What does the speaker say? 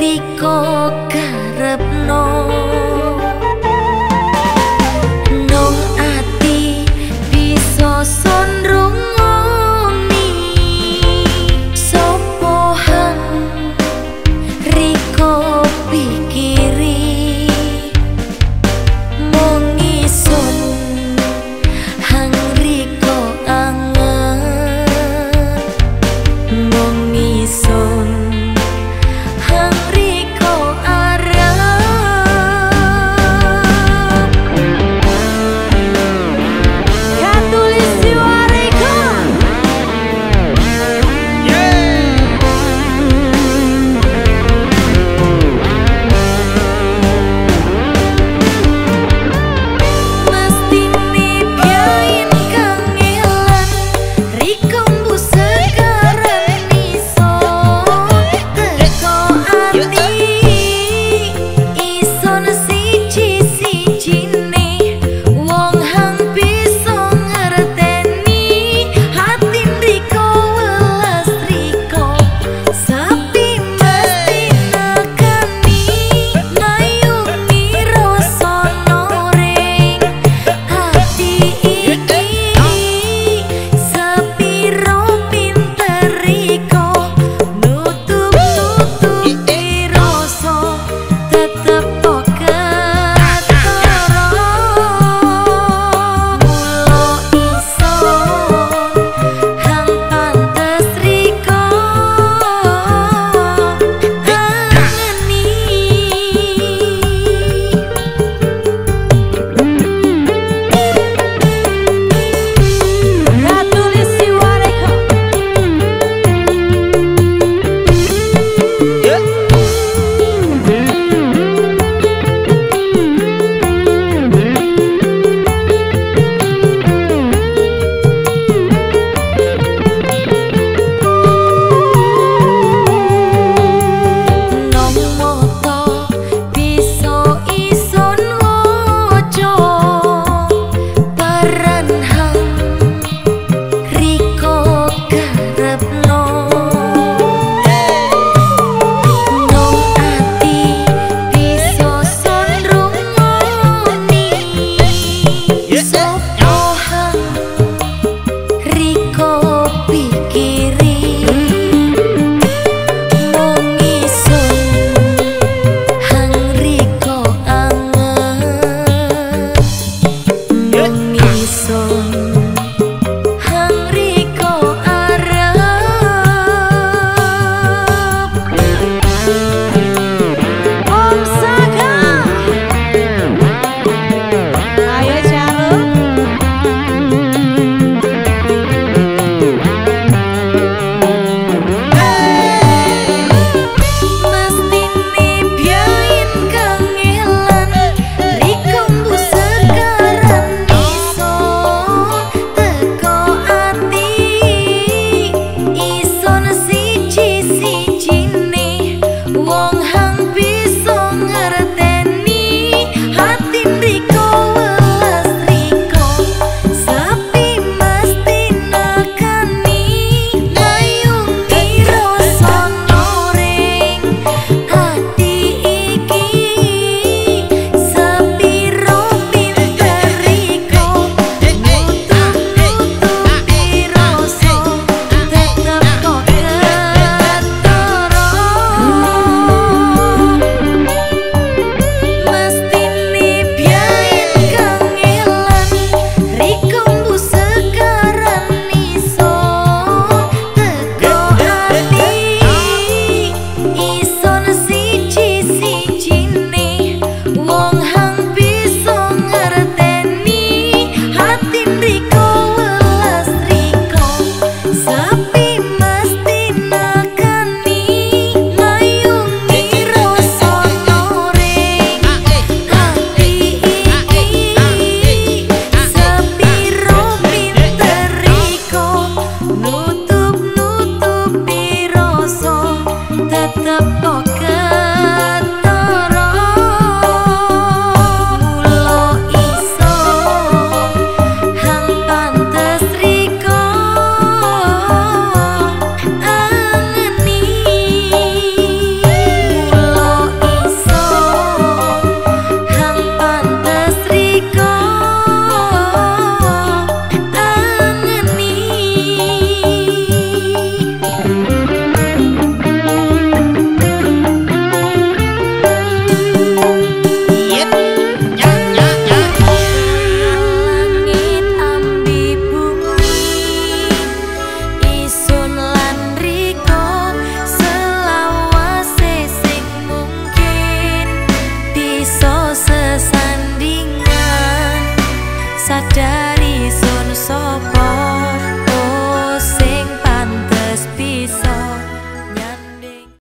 riko arah ya.